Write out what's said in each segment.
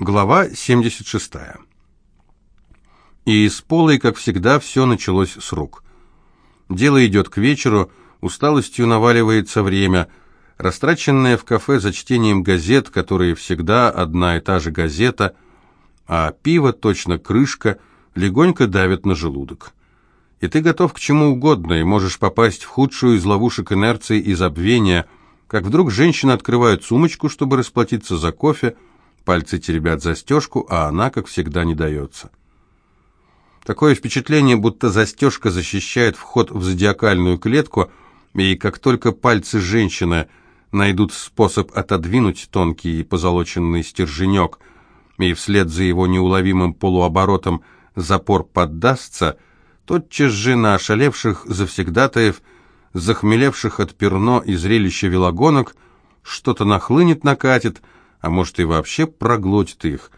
Глава 76. И с Полой, как всегда, все началось с рук. Дело идет к вечеру, усталостью наваливается время, растраченное в кафе за чтением газет, которые всегда одна и та же газета, а пиво, точно крышка, легонько давит на желудок. И ты готов к чему угодно, и можешь попасть в худшую из ловушек инерции и забвения, как вдруг женщина открывает сумочку, чтобы расплатиться за кофе, Пальцы теребят застежку, а она, как всегда, не дается. Такое впечатление, будто застежка защищает вход в зодиакальную клетку, и как только пальцы женщины найдут способ отодвинуть тонкий позолоченный стерженек, и вслед за его неуловимым полуоборотом запор поддастся, тотчас же на ошалевших завсегдатаев, захмелевших от перно и зрелища велогонок, что-то нахлынет, накатит — а может и вообще проглотит их.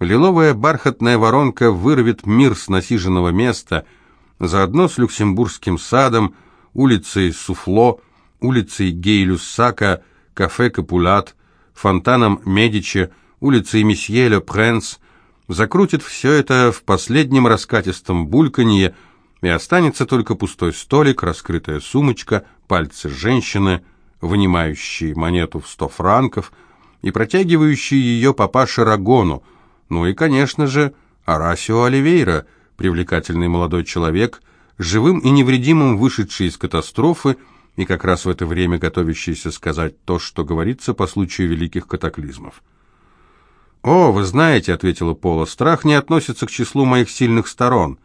Лиловая бархатная воронка вырвет мир с насиженного места, заодно с Люксембургским садом, улицей Суфло, улицей Гейлюссака, кафе Капулят, фонтаном Медичи, улицей Месье Ле Пренс, закрутит все это в последнем раскатистом бульканье, и останется только пустой столик, раскрытая сумочка, пальцы женщины, вынимающие монету в сто франков — и протягивающий ее папаше Рагону, ну и, конечно же, Арасио Оливейра, привлекательный молодой человек, живым и невредимым вышедший из катастрофы и как раз в это время готовящийся сказать то, что говорится по случаю великих катаклизмов. «О, вы знаете», — ответила Пола, — «страх не относится к числу моих сильных сторон».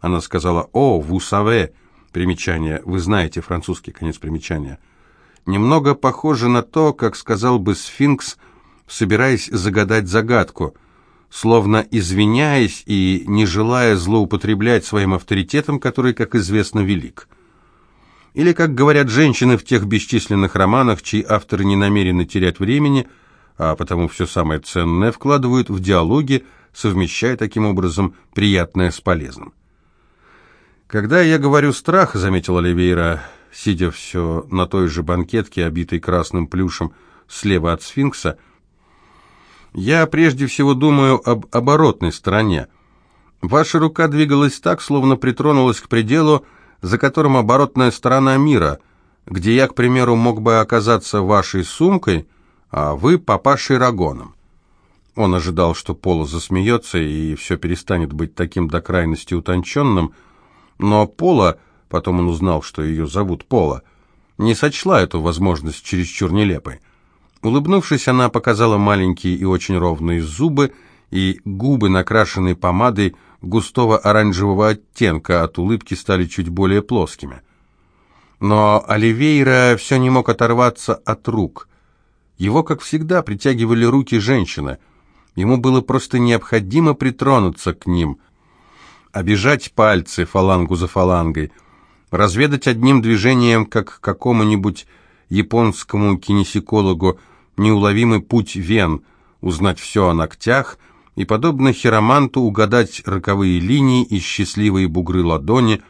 Она сказала «О, savez», примечание, «Вы знаете», французский конец примечания — немного похоже на то, как сказал бы сфинкс, собираясь загадать загадку, словно извиняясь и не желая злоупотреблять своим авторитетом, который, как известно, велик. Или, как говорят женщины в тех бесчисленных романах, чьи авторы не намерены терять времени, а потому все самое ценное вкладывают в диалоги, совмещая таким образом приятное с полезным. «Когда я говорю «страх», — заметил Оливейра, сидя все на той же банкетке, обитой красным плюшем, слева от сфинкса, я прежде всего думаю об оборотной стороне. Ваша рука двигалась так, словно притронулась к пределу, за которым оборотная сторона мира, где я, к примеру, мог бы оказаться вашей сумкой, а вы папашей Рагоном. Он ожидал, что Пола засмеется и все перестанет быть таким до крайности утонченным, но Пола потом он узнал, что ее зовут Пола, не сочла эту возможность чересчур нелепой. Улыбнувшись, она показала маленькие и очень ровные зубы и губы, накрашенные помадой густого оранжевого оттенка, от улыбки стали чуть более плоскими. Но Оливейра все не мог оторваться от рук. Его, как всегда, притягивали руки женщины. Ему было просто необходимо притронуться к ним, обижать пальцы фалангу за фалангой – разведать одним движением, как какому-нибудь японскому кинесикологу, неуловимый путь вен, узнать все о ногтях и, подобно хироманту, угадать роковые линии и счастливые бугры ладони,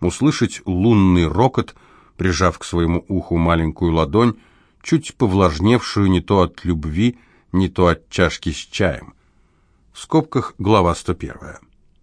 услышать лунный рокот, прижав к своему уху маленькую ладонь, чуть повлажневшую не то от любви, не то от чашки с чаем. В скобках глава 101.